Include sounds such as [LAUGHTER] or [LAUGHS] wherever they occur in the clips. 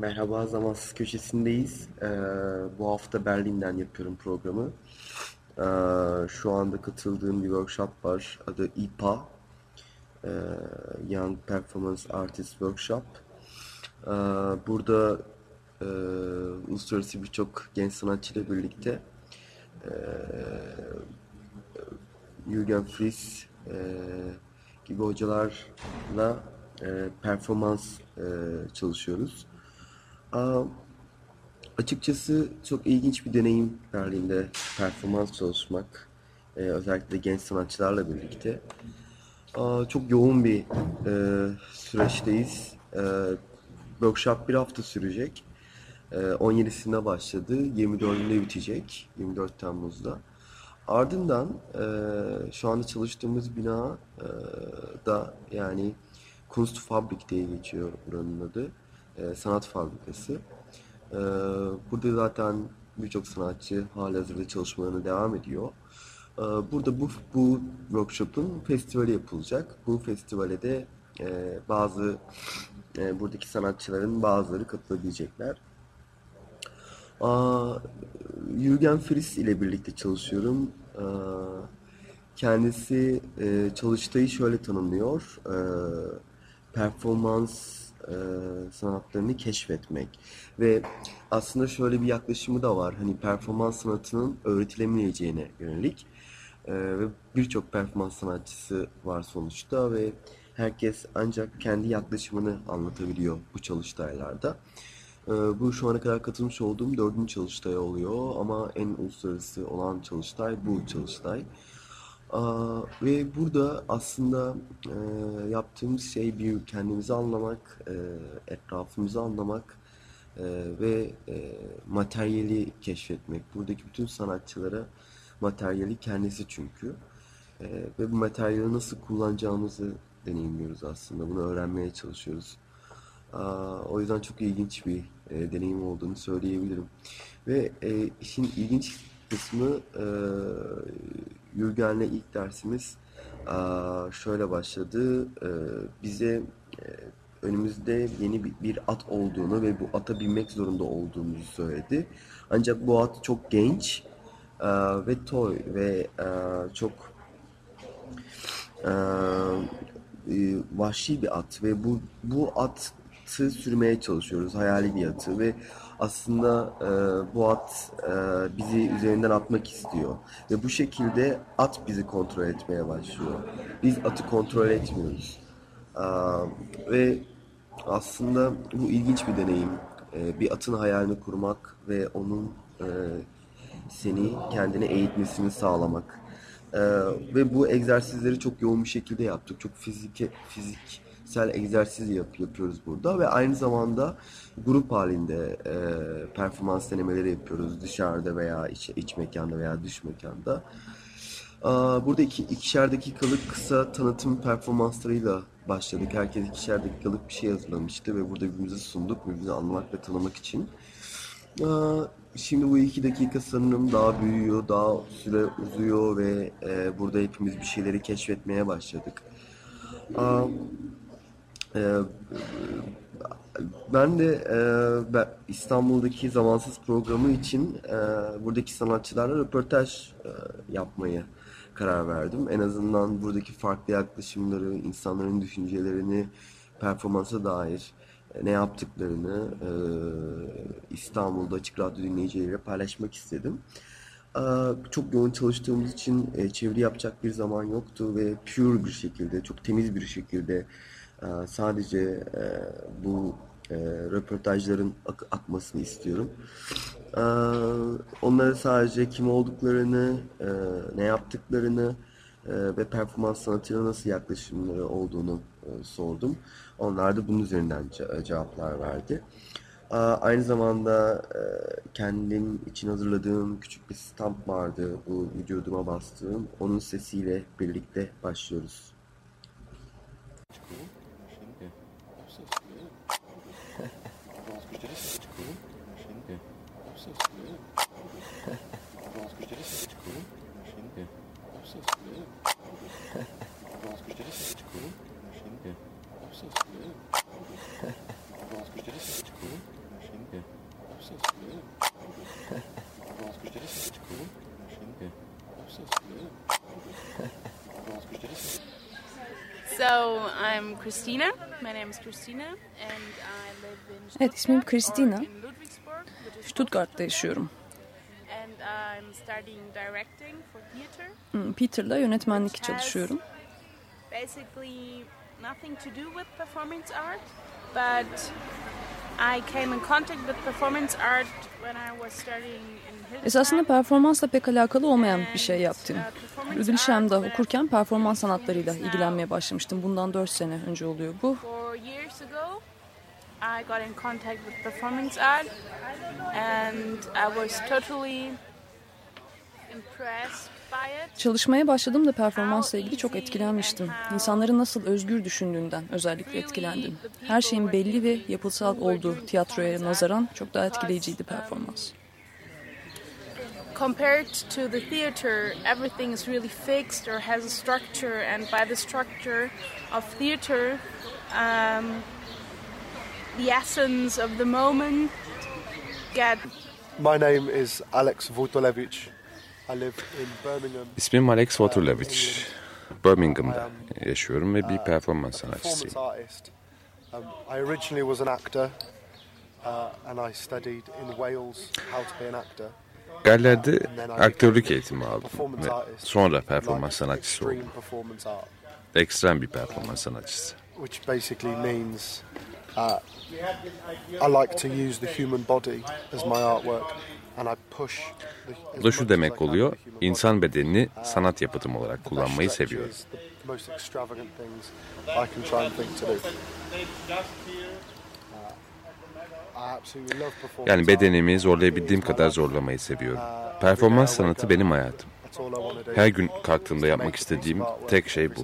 Merhaba, Zamansız Köşesi'ndeyiz. Ee, bu hafta Berlin'den yapıyorum programı. Ee, şu anda katıldığım bir workshop var. Adı IPA. Ee, Young Performance Artist Workshop. Ee, burada e, uluslararası birçok genç sanatçıyla birlikte e, Jürgen Fries e, gibi hocalarla e, performans e, çalışıyoruz. Aa, açıkçası çok ilginç bir deneyim Berlin'de performans çalışmak. Ee, özellikle genç sanatçılarla birlikte. Aa, çok yoğun bir e, süreçteyiz. E, workshop bir hafta sürecek. E, 17'sinde başladı. 24'ünde bitecek. 24 Temmuz'da. Ardından e, şu anda çalıştığımız bina e, da yani Kunstfabrik diye geçiyor buranın adı e, sanat fabrikası. E, burada zaten birçok sanatçı halihazırda çalışmalarına devam ediyor. E, burada bu, bu workshop'un festivali yapılacak. Bu festivale de bazı buradaki sanatçıların bazıları katılabilecekler. Aa, Jürgen Fries ile birlikte çalışıyorum. Kendisi çalıştayı şöyle tanımlıyor. Performans e, sanatlarını keşfetmek. Ve aslında şöyle bir yaklaşımı da var. Hani performans sanatının öğretilemeyeceğine yönelik. E, ve birçok performans sanatçısı var sonuçta ve herkes ancak kendi yaklaşımını anlatabiliyor bu çalıştaylarda. E, bu şu ana kadar katılmış olduğum dördüncü çalıştay oluyor ama en uluslararası olan çalıştay bu çalıştay. Ve burada aslında e, yaptığımız şey bir kendimizi anlamak, e, etrafımızı anlamak e, ve e, materyali keşfetmek. Buradaki bütün sanatçılara materyali kendisi çünkü. E, ve bu materyali nasıl kullanacağımızı deneyimliyoruz aslında. Bunu öğrenmeye çalışıyoruz. Aa, o yüzden çok ilginç bir e, deneyim olduğunu söyleyebilirim. Ve e, işin ilginç kısmı e, Yürgen'le ilk dersimiz şöyle başladı. Bize önümüzde yeni bir at olduğunu ve bu ata binmek zorunda olduğumuzu söyledi. Ancak bu at çok genç ve toy ve çok vahşi bir at ve bu bu atı sürmeye çalışıyoruz hayali bir atı ve aslında e, bu at e, bizi üzerinden atmak istiyor. Ve bu şekilde at bizi kontrol etmeye başlıyor. Biz atı kontrol etmiyoruz. E, ve aslında bu ilginç bir deneyim. E, bir atın hayalini kurmak ve onun e, seni kendine eğitmesini sağlamak. E, ve bu egzersizleri çok yoğun bir şekilde yaptık. Çok fizike, fizik fiziksel egzersiz yap, yapıyoruz burada ve aynı zamanda grup halinde e, performans denemeleri yapıyoruz dışarıda veya iç, iç mekanda veya dış mekanda. Burada iki, ikişer dakikalık kısa tanıtım performanslarıyla başladık. Herkes ikişer dakikalık bir şey hazırlamıştı ve burada birbirimizi sunduk, birbirimizi anlamak ve tanımak için. Şimdi bu iki dakika sanırım daha büyüyor, daha süre uzuyor ve e, burada hepimiz bir şeyleri keşfetmeye başladık. Ee, ben de e, İstanbul'daki zamansız programı için e, buradaki sanatçılarla röportaj e, yapmayı karar verdim. En azından buradaki farklı yaklaşımları, insanların düşüncelerini, performansa dair ne yaptıklarını İstanbul'da Açık Radyo dinleyicileriyle paylaşmak istedim. Çok yoğun çalıştığımız için çeviri yapacak bir zaman yoktu ve pure bir şekilde, çok temiz bir şekilde sadece e, bu e, röportajların ak- akmasını istiyorum. Ee, onlara sadece kim olduklarını, e, ne yaptıklarını ve performans sanatıyla nasıl yaklaşımları olduğunu sordum. Onlar da bunun üzerinden cevaplar verdi. Aa, Aynı zamanda kendim için hazırladığım küçük bir stamp vardı bu vücuduma bastığım. Onun sesiyle birlikte başlıyoruz. So I'm Christina. My name is Christina, and I live in Evet, ismim Christina. Stuttgart'ta yaşıyorum. And I'm studying directing for theater. Hmm, Peter'la yönetmenlik çalışıyorum. Nothing to do with performance art, but I came in contact with performance art when I was studying in Esasında performansla pek alakalı olmayan bir şey yaptım. Uh, art okurken performans sanatlarıyla ilgilenmeye başlamıştım. Bundan 4 sene önce oluyor bu. I got in contact with performance art, and I was totally impressed. Çalışmaya başladığımda performansla ilgili çok etkilenmiştim. İnsanların nasıl özgür düşündüğünden özellikle etkilendim. Her şeyin belli ve yapısal olduğu tiyatroya nazaran çok daha etkileyiciydi performans. Compared to the theater, everything is really fixed or has a structure, and by the structure of theater, um, the essence of the moment get My name is Alex Vutolevich. İsmim Alex Waterlevich. Birmingham'da yaşıyorum ve bir performans performance sanatçısıyım. artist. Um, I originally was an actor, uh, and I studied in Wales how to be an actor. Galler'de And then I aktörlük became eğitimi a aldım performance ve artist, sonra performans like sanatçısı extreme oldum. performance art, Ekstrem bir performans sanatçısı. which basically means uh, I like to use the human body as my artwork, Bu da şu demek oluyor, insan bedenini sanat yapıtım olarak kullanmayı seviyorum. Uh, Yani bedenimi zorlayabildiğim kadar zorlamayı seviyorum. Performans sanatı benim hayatım. Her gün kalktığımda yapmak istediğim tek şey bu.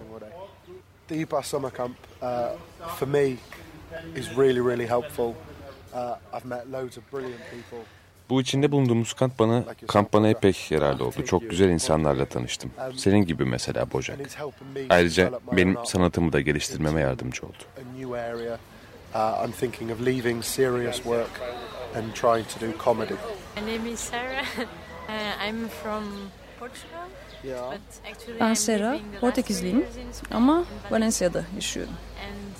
Bu içinde bulunduğumuz kamp bana, kamp bana epek yararlı oldu. Çok güzel insanlarla tanıştım. Senin gibi mesela me Ayrıca benim sanatımı da geliştirmeme yardımcı oldu. Uh, I'm thinking of leaving serious work and trying to do comedy. My name is Sarah. [LAUGHS] Uh, I'm from Portugal. Yeah. But actually Ben Sera, Portekizliyim ama. Valencia'da yaşıyorum. And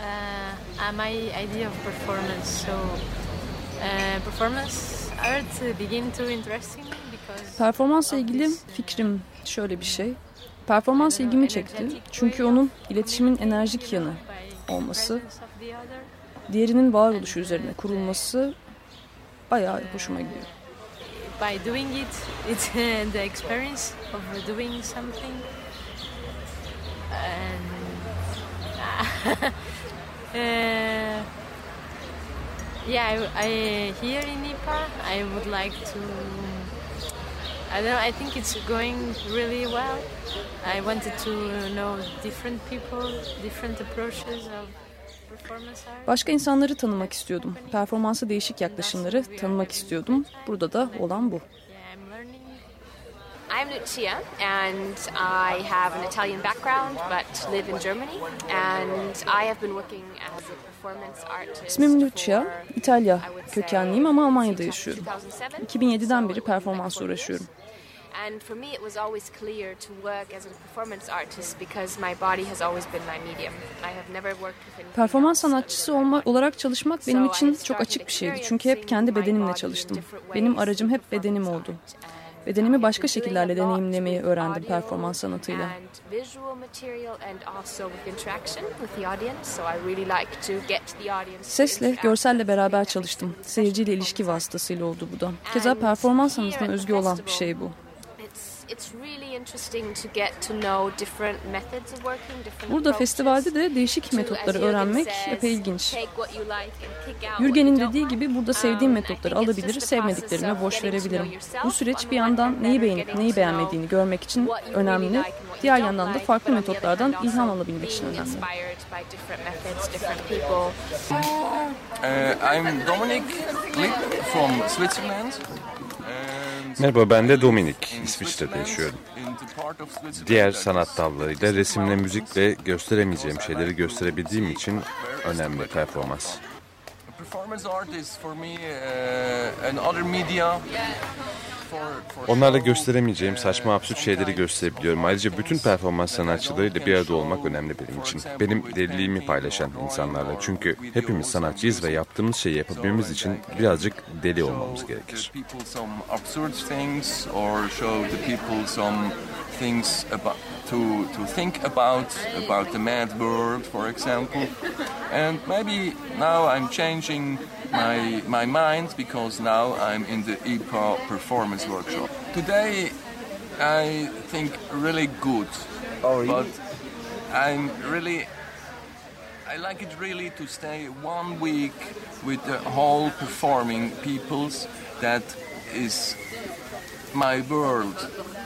uh, uh, my idea of performance. So Performansla of ilgili uh, fikrim şöyle bir şey. Performans ilgimi çekti çünkü onun iletişimin enerjik yanı olması, diğerinin varoluşu üzerine kurulması bayağı hoşuma gidiyor. by doing it, it's [LAUGHS] uh, the experience of doing something. And [LAUGHS] uh, yeah, I, I here in IPA, I would like to. I don't know. I think it's going really well. I wanted to know different people, different approaches of. Başka insanları tanımak istiyordum. Performansa değişik yaklaşımları tanımak istiyordum. Burada da olan bu. I'm Lucia, and I have an Italian background but live in Germany. And I have been working as a performance artist. İsmim Lucia, İtalya kökenliyim ama Almanya'da yaşıyorum. 2007. 2007'den beri performansla uğraşıyorum. And for me, it was always clear to work as a performance artist because my body has always been my medium. I have never worked with Performans sanatçısı other than olma, that. olarak çalışmak benim için çok açık bir şeydi. Çünkü hep kendi bedenimle çalıştım. Benim aracım hep bedenim oldu. Bedenimi başka şekillerle deneyimlemeyi öğrendim performans sanatıyla. Sesle, görselle beraber çalıştım. Seyirciyle ilişki vasıtasıyla oldu bu da. Keza performans sanatına özgü olan bir şey bu. Burada festivalde de değişik metotları öğrenmek epey ilginç. Jürgen'in dediği gibi burada sevdiğim metotları alabilir, sevmediklerime boş verebilirim. Bu süreç bir yandan neyi beğenip neyi beğenmediğini görmek için önemli, diğer yandan da farklı metotlardan ilham alabilmek için önemli. Uh, I'm Dominic Glick from Switzerland. Merhaba ben de Dominik, İsviçre'de yaşıyorum. Diğer sanat dallarıyla resimle, müzikle gösteremeyeceğim şeyleri gösterebildiğim için önemli performans. Performance art is for me uh, another media Onlarla gösteremeyeceğim saçma absürt şeyleri gösterebiliyorum. Ayrıca bütün performans sanatçılarıyla bir arada olmak önemli benim için. Benim deliliğimi paylaşan insanlarla. Çünkü hepimiz sanatçıyız ve yaptığımız şeyi yapabilmemiz için birazcık deli olmamız gerekir. to to think about about the mad world for example and maybe now i'm changing my my mind because now I'm in the IPA performance workshop. Today I think really good. Oh, really? But I'm really I like it really to stay one week with the whole performing peoples that is my world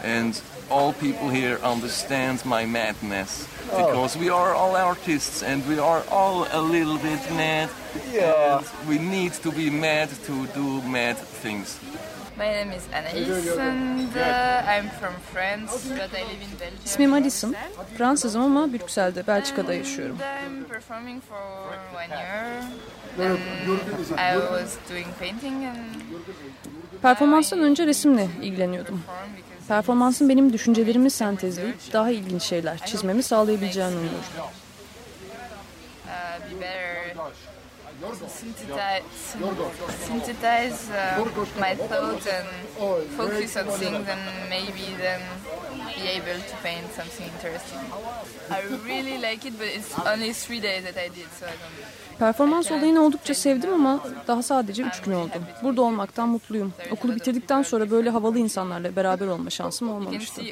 and all people here understand my madness oh. because we are all artists and we are all a little bit mad. Yeah. And we need to be mad to do mad things. My name is Anaïs and uh, I'm from France but I live in Belgium. İsmim Alison. Fransızım ama Brüksel'de, Belçika'da yaşıyorum. I'm performing for one year. And I was doing painting and Performanstan önce resimle ilgileniyordum. Performansın benim düşüncelerimi sentezleyip daha ilginç şeyler çizmemi sağlayabileceğini umuyorum. synthesize, synthesize uh, my thoughts and focus on things and maybe then be able to paint something interesting. I really like it but it's only three days that I did so I don't Performans olayını oldukça sevdim ama daha sadece üç gün oldu. Burada olmaktan mutluyum. Okulu bitirdikten sonra böyle havalı insanlarla beraber olma şansım olmamıştı.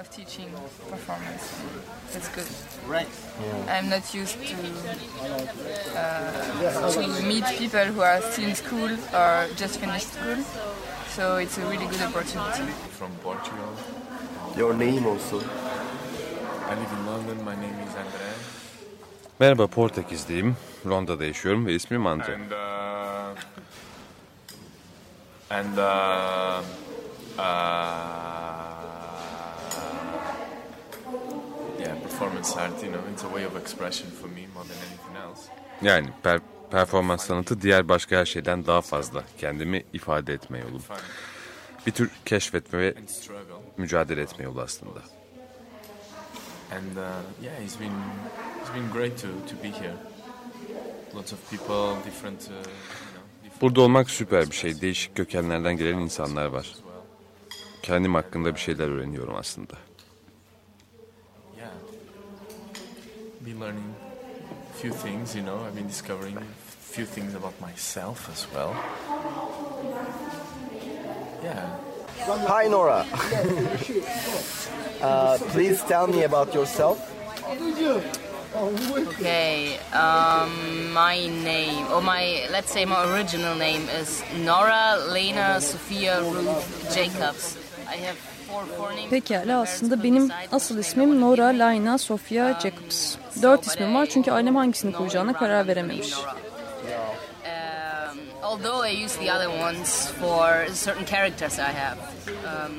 of teaching performance. That's good. Right. Yeah. I'm not used to uh, to meet people who are still in school or just finished school, so it's a really good opportunity. From Portugal. Your name also. I live in London. My name is André. Merhaba Portekizliyim. Londra'da yaşıyorum ve ismim Andre. And, uh, and uh, uh, performance art, you know, it's a way of expression for me more than anything else. Yani per performans sanatı diğer başka her şeyden daha fazla kendimi ifade etme yolu. Bir tür keşfetme ve mücadele etme yolu aslında. And uh, yeah, it's been it's been great to to be here. Lots of people, different. Uh, Burada olmak süper bir şey. Değişik kökenlerden gelen insanlar var. Kendim hakkında bir şeyler öğreniyorum aslında. be learning a few things, you know. I've been discovering a few things about myself as well. Yeah. Hi, Nora. [LAUGHS] uh, please tell me about yourself. Okay, um, my name, or my, let's say my original name is Nora Lena Sophia Ruth Jacobs. I have Pekala aslında benim asıl ismim Nora Laina Sofia Jacobs. Dört ismim var çünkü ailem hangisini koyacağına karar verememiş. Um,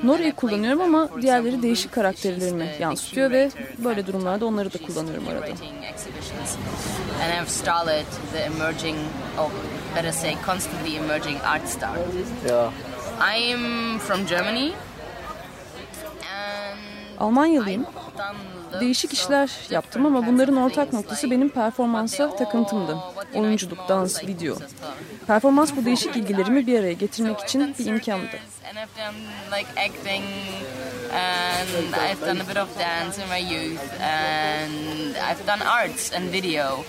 um, Nora'yı kullanıyorum ama diğerleri değişik karakterlerimi yansıtıyor ve böyle durumlarda onları da kullanıyorum arada. And I've started the emerging, or better say, constantly emerging art star. Yeah. I'm from Germany. Almanyalıyım. Değişik işler yaptım ama bunların ortak noktası benim performansa takıntımdı. Oyunculuk, dans, video. Performans bu değişik ilgilerimi bir araya getirmek için bir imkandı. and I've done a bit of dance in my youth and I've done arts and video.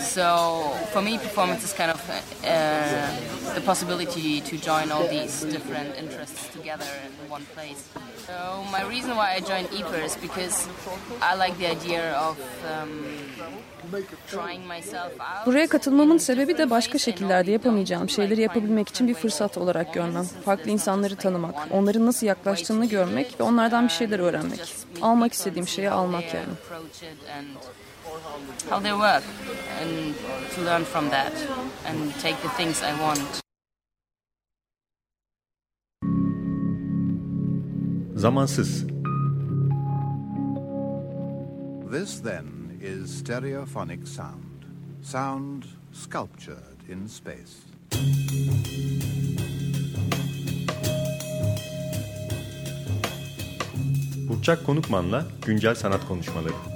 So for me, performance is kind of uh, the possibility to join all these different interests together in one place. So my reason why I joined EPER is because I like the idea of um, trying myself out. Buraya katılmamın sebebi de başka şekillerde yapamayacağım şeyleri yapabilmek için bir fırsat olarak görmem. Farklı insanları tanımak, onların nasıl yaklaştığını görmek ve onlardan bir şeyler öğrenmek. Almak istediğim şeyi almak yani. How they work and to learn from that and take the things I want. Zamansız. This then is stereophonic sound. Sound sculptured in space. Burçak Konukman'la güncel sanat konuşmaları.